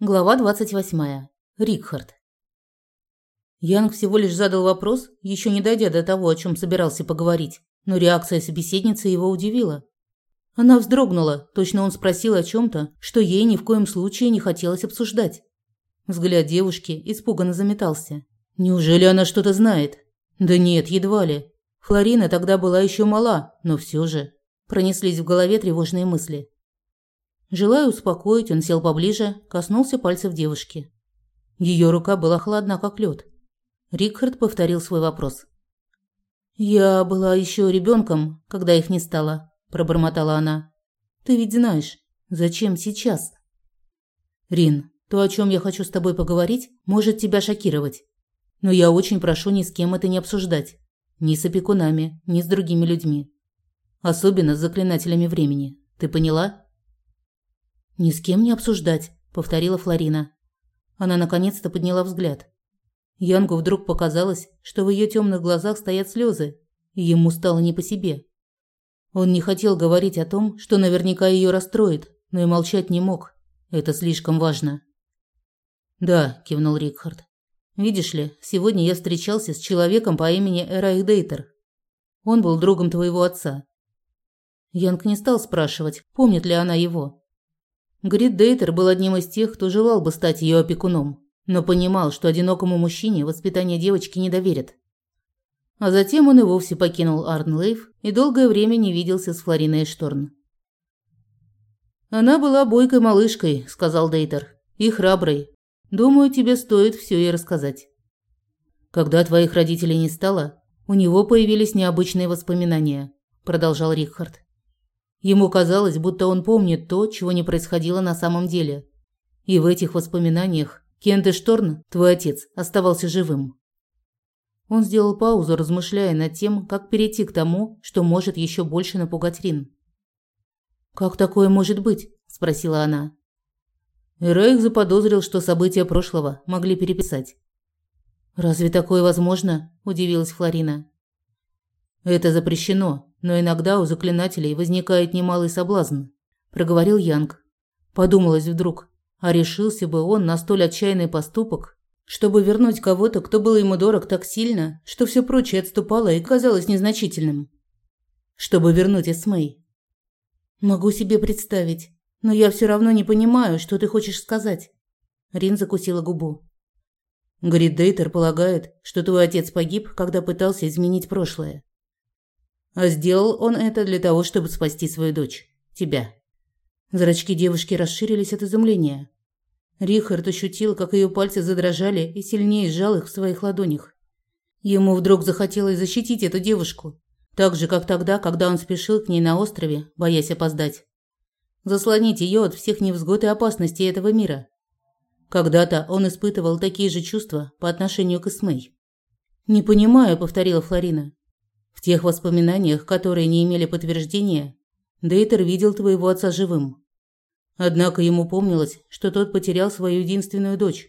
Глава 28. Рикхард. Янг всего лишь задал вопрос, еще не дойдя до того, о чем собирался поговорить, но реакция собеседницы его удивила. Она вздрогнула, точно он спросил о чем то что ей ни в коем случае не хотелось обсуждать. Взгляд девушки испуганно заметался. Неужели она что-то знает? Да нет, едва ли. Флорина тогда была еще мала, но все же пронеслись в голове тревожные мысли. Желая успокоить, он сел поближе, коснулся пальцев девушки. Ее рука была холодна, как лед. Рикхард повторил свой вопрос. «Я была еще ребенком, когда их не стало», – пробормотала она. «Ты ведь знаешь, зачем сейчас?» «Рин, то, о чем я хочу с тобой поговорить, может тебя шокировать. Но я очень прошу ни с кем это не обсуждать. Ни с опекунами, ни с другими людьми. Особенно с заклинателями времени. Ты поняла?» «Ни с кем не обсуждать», – повторила Флорина. Она наконец-то подняла взгляд. Янгу вдруг показалось, что в ее темных глазах стоят слезы, и ему стало не по себе. Он не хотел говорить о том, что наверняка ее расстроит, но и молчать не мог. Это слишком важно. «Да», – кивнул Рикхард. «Видишь ли, сегодня я встречался с человеком по имени Эрайх Дейтер. Он был другом твоего отца». Янг не стал спрашивать, помнит ли она его. Грид Дейтер был одним из тех, кто желал бы стать ее опекуном, но понимал, что одинокому мужчине воспитание девочки не доверят. А затем он и вовсе покинул Арнлейв и долгое время не виделся с Флориной Шторн. «Она была бойкой малышкой», – сказал Дейтер, – «и храброй. Думаю, тебе стоит все ей рассказать». «Когда твоих родителей не стало, у него появились необычные воспоминания», – продолжал Рихард. Ему казалось, будто он помнит то, чего не происходило на самом деле. И в этих воспоминаниях Кенте Шторн, твой отец, оставался живым. Он сделал паузу, размышляя над тем, как перейти к тому, что может еще больше напугать Рин. «Как такое может быть?» – спросила она. Рейх заподозрил, что события прошлого могли переписать. «Разве такое возможно?» – удивилась Флорина. «Это запрещено, но иногда у заклинателей возникает немалый соблазн, проговорил Янг. Подумалось вдруг, а решился бы он на столь отчаянный поступок, чтобы вернуть кого-то, кто был ему дорог так сильно, что все прочее отступало и казалось незначительным. Чтобы вернуть Эсмей. Могу себе представить, но я все равно не понимаю, что ты хочешь сказать. Рин закусила губу. Гридейтер полагает, что твой отец погиб, когда пытался изменить прошлое. А сделал он это для того, чтобы спасти свою дочь. Тебя. Зрачки девушки расширились от изумления. Рихард ощутил, как ее пальцы задрожали и сильнее сжал их в своих ладонях. Ему вдруг захотелось защитить эту девушку, так же, как тогда, когда он спешил к ней на острове, боясь опоздать. Заслонить ее от всех невзгод и опасностей этого мира. Когда-то он испытывал такие же чувства по отношению к Исмей. «Не понимаю», – повторила Флорина. В тех воспоминаниях, которые не имели подтверждения, Дейтер видел твоего отца живым. Однако ему помнилось, что тот потерял свою единственную дочь.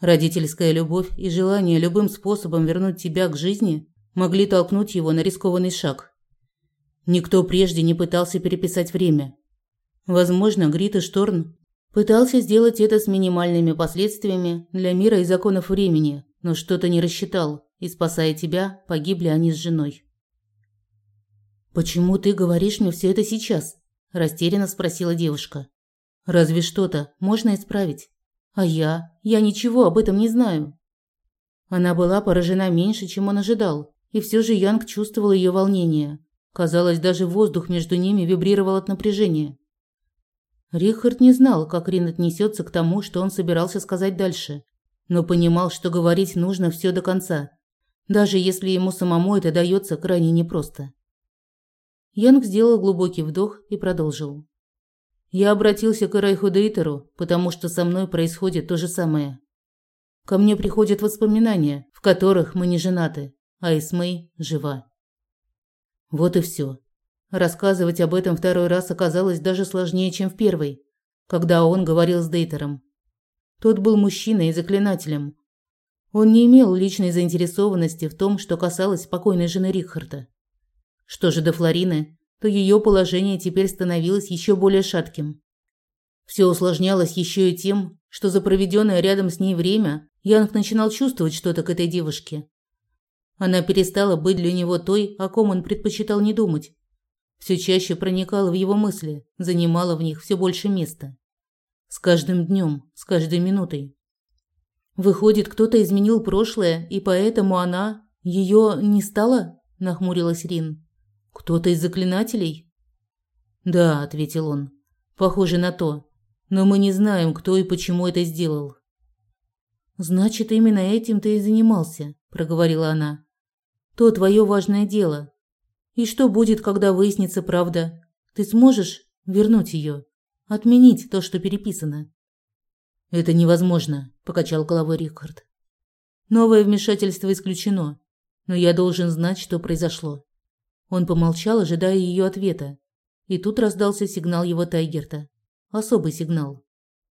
Родительская любовь и желание любым способом вернуть тебя к жизни могли толкнуть его на рискованный шаг. Никто прежде не пытался переписать время. Возможно, Грита Шторн пытался сделать это с минимальными последствиями для мира и законов времени, но что-то не рассчитал и, спасая тебя, погибли они с женой. «Почему ты говоришь мне все это сейчас?» – растерянно спросила девушка. «Разве что-то можно исправить? А я? Я ничего об этом не знаю». Она была поражена меньше, чем он ожидал, и все же Янг чувствовал ее волнение. Казалось, даже воздух между ними вибрировал от напряжения. Рихард не знал, как Рин отнесется к тому, что он собирался сказать дальше, но понимал, что говорить нужно все до конца даже если ему самому это дается крайне непросто. Янг сделал глубокий вдох и продолжил. Я обратился к Райху Дейтеру, потому что со мной происходит то же самое. Ко мне приходят воспоминания, в которых мы не женаты, а Исмей жива. Вот и все. Рассказывать об этом второй раз оказалось даже сложнее, чем в первый, когда он говорил с Дейтером. Тот был мужчиной и заклинателем, он не имел личной заинтересованности в том, что касалось спокойной жены Рихарда. Что же до Флорины, то ее положение теперь становилось еще более шатким. Все усложнялось еще и тем, что за проведенное рядом с ней время Янг начинал чувствовать что-то к этой девушке. Она перестала быть для него той, о ком он предпочитал не думать. Все чаще проникала в его мысли, занимала в них все больше места. С каждым днем, с каждой минутой. Выходит, кто-то изменил прошлое, и поэтому она ее не стала? нахмурилась Рин. Кто-то из заклинателей? Да, ответил он. Похоже на то. Но мы не знаем, кто и почему это сделал. Значит, именно этим ты и занимался, проговорила она. То твое важное дело. И что будет, когда выяснится правда? Ты сможешь вернуть ее, отменить то, что переписано? Это невозможно, покачал головой Рихард. Новое вмешательство исключено, но я должен знать, что произошло. Он помолчал, ожидая ее ответа. И тут раздался сигнал его Тайгерта. Особый сигнал.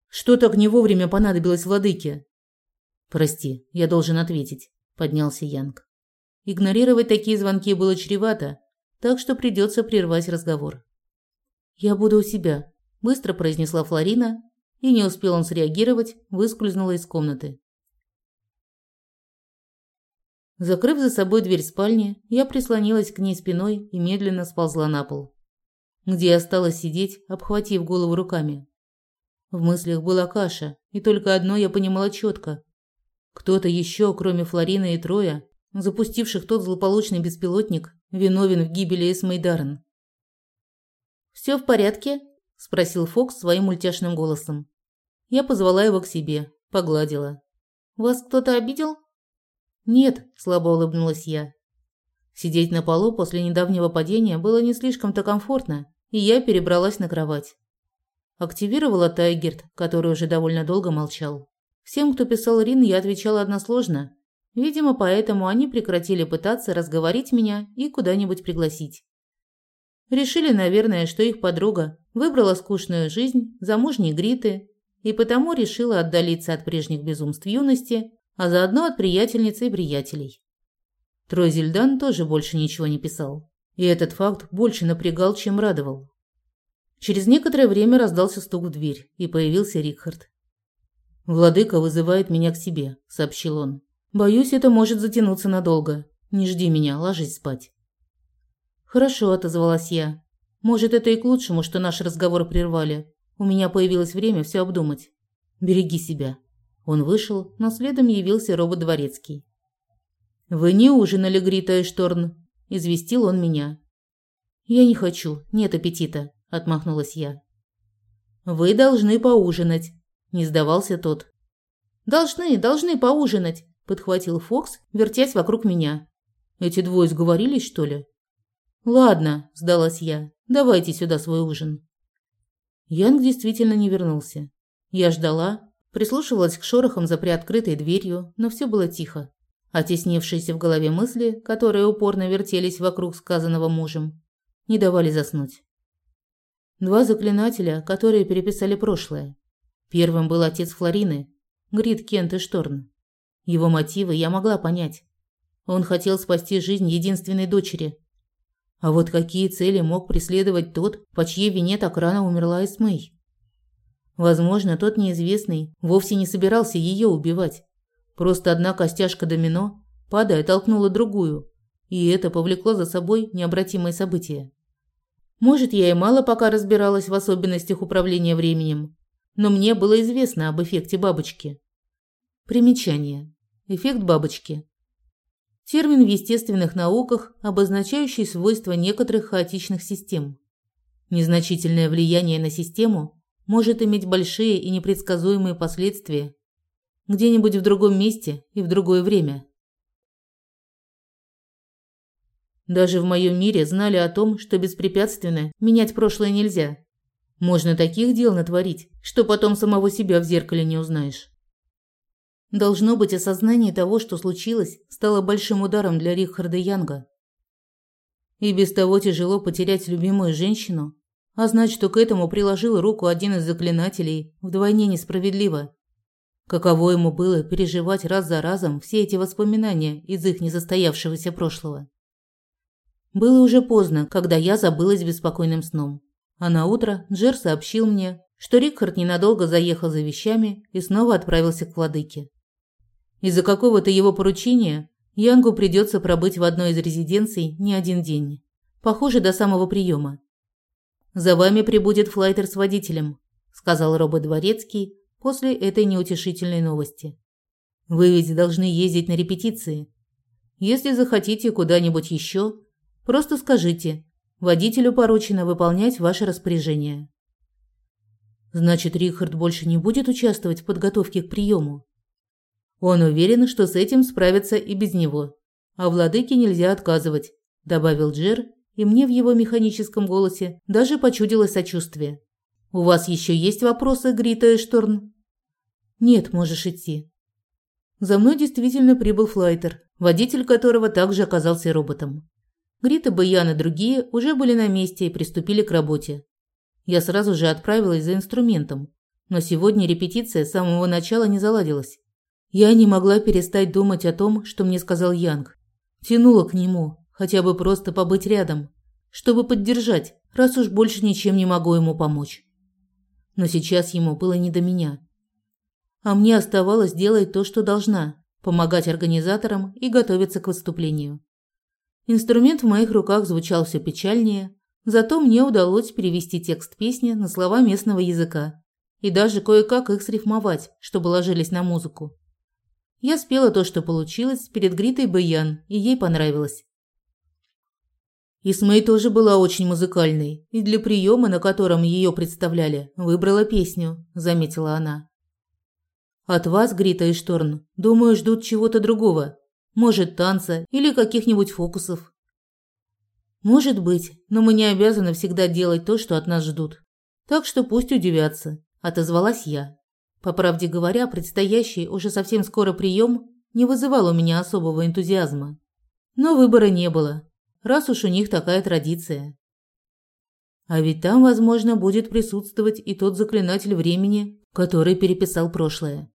Что так не вовремя понадобилось владыке? Прости, я должен ответить, поднялся Янг. Игнорировать такие звонки было чревато, так что придется прервать разговор. «Я буду у себя», – быстро произнесла Флорина, и не успел он среагировать, выскользнула из комнаты. Закрыв за собой дверь спальни, я прислонилась к ней спиной и медленно сползла на пол, где осталась сидеть, обхватив голову руками. В мыслях была каша, и только одно я понимала четко. Кто-то еще, кроме Флорины и Троя, запустивших тот злополучный беспилотник, виновен в гибели Эсмейдарен. «Все в порядке?» – спросил Фокс своим мультяшным голосом. Я позвала его к себе, погладила. «Вас кто-то обидел?» «Нет», – слабо улыбнулась я. Сидеть на полу после недавнего падения было не слишком-то комфортно, и я перебралась на кровать. Активировала Тайгерт, который уже довольно долго молчал. Всем, кто писал Рин, я отвечала односложно, Видимо, поэтому они прекратили пытаться разговорить меня и куда-нибудь пригласить. Решили, наверное, что их подруга выбрала скучную жизнь, замужней Гриты, и потому решила отдалиться от прежних безумств юности, а заодно от приятельницы и приятелей. Трой Зельдан тоже больше ничего не писал, и этот факт больше напрягал, чем радовал. Через некоторое время раздался стук в дверь, и появился Рикхард. «Владыка вызывает меня к себе», – сообщил он. Боюсь, это может затянуться надолго. Не жди меня, ложись спать. Хорошо, отозвалась я. Может, это и к лучшему, что наш разговор прервали. У меня появилось время все обдумать. Береги себя. Он вышел, но следом явился робот дворецкий. Вы не ужинали, Грита и Шторн, известил он меня. Я не хочу, нет аппетита, отмахнулась я. Вы должны поужинать, не сдавался тот. Должны, должны поужинать, подхватил Фокс, вертясь вокруг меня. Эти двое сговорились, что ли? Ладно, сдалась я. Давайте сюда свой ужин. Янг действительно не вернулся. Я ждала, прислушивалась к шорохам за приоткрытой дверью, но все было тихо. Теснившиеся в голове мысли, которые упорно вертелись вокруг сказанного мужем, не давали заснуть. Два заклинателя, которые переписали прошлое. Первым был отец Флорины, Грит Кент и Шторн. Его мотивы я могла понять. Он хотел спасти жизнь единственной дочери. А вот какие цели мог преследовать тот, по чьей вине так рано умерла Эсмей? Возможно, тот неизвестный вовсе не собирался ее убивать. Просто одна костяшка домино, падая, толкнула другую, и это повлекло за собой необратимые события. Может, я и мало пока разбиралась в особенностях управления временем, но мне было известно об эффекте бабочки. Примечание. Эффект бабочки. Термин в естественных науках, обозначающий свойства некоторых хаотичных систем. Незначительное влияние на систему может иметь большие и непредсказуемые последствия где-нибудь в другом месте и в другое время. Даже в моем мире знали о том, что беспрепятственно менять прошлое нельзя. Можно таких дел натворить, что потом самого себя в зеркале не узнаешь. Должно быть, осознание того, что случилось, стало большим ударом для Рихарда Янга. И без того тяжело потерять любимую женщину, а знать, что к этому приложил руку один из заклинателей, вдвойне несправедливо. Каково ему было переживать раз за разом все эти воспоминания из их несостоявшегося прошлого. Было уже поздно, когда я забылась беспокойным сном. А на утро Джер сообщил мне, что Рикхард ненадолго заехал за вещами и снова отправился к владыке. Из-за какого-то его поручения Янгу придется пробыть в одной из резиденций не один день. Похоже, до самого приема. «За вами прибудет флайтер с водителем», – сказал робот Дворецкий после этой неутешительной новости. «Вы ведь должны ездить на репетиции. Если захотите куда-нибудь еще, просто скажите. Водителю поручено выполнять ваши распоряжения». Значит, Рихард больше не будет участвовать в подготовке к приему. Он уверен, что с этим справится и без него. А владыке нельзя отказывать, добавил Джер, и мне в его механическом голосе даже почудилось сочувствие. У вас еще есть вопросы, Грита Эшторн? Нет, можешь идти. За мной действительно прибыл флайтер, водитель которого также оказался роботом. Грита, Баян и другие уже были на месте и приступили к работе. Я сразу же отправилась за инструментом, но сегодня репетиция с самого начала не заладилась. Я не могла перестать думать о том, что мне сказал Янг. Тянула к нему, хотя бы просто побыть рядом, чтобы поддержать, раз уж больше ничем не могу ему помочь. Но сейчас ему было не до меня. А мне оставалось делать то, что должна помогать организаторам и готовиться к выступлению. Инструмент в моих руках звучал все печальнее, зато мне удалось перевести текст песни на слова местного языка и даже кое-как их срифмовать, чтобы ложились на музыку. Я спела то, что получилось, перед Гритой Баян, и ей понравилось. Исмей тоже была очень музыкальной, и для приема, на котором ее представляли, выбрала песню, заметила она. От вас, Грита и Шторн, думаю, ждут чего-то другого. Может, танца или каких-нибудь фокусов. Может быть, но мы не обязаны всегда делать то, что от нас ждут. Так что пусть удивятся, отозвалась я. По правде говоря, предстоящий уже совсем скоро прием не вызывал у меня особого энтузиазма. Но выбора не было, раз уж у них такая традиция. А ведь там, возможно, будет присутствовать и тот заклинатель времени, который переписал прошлое.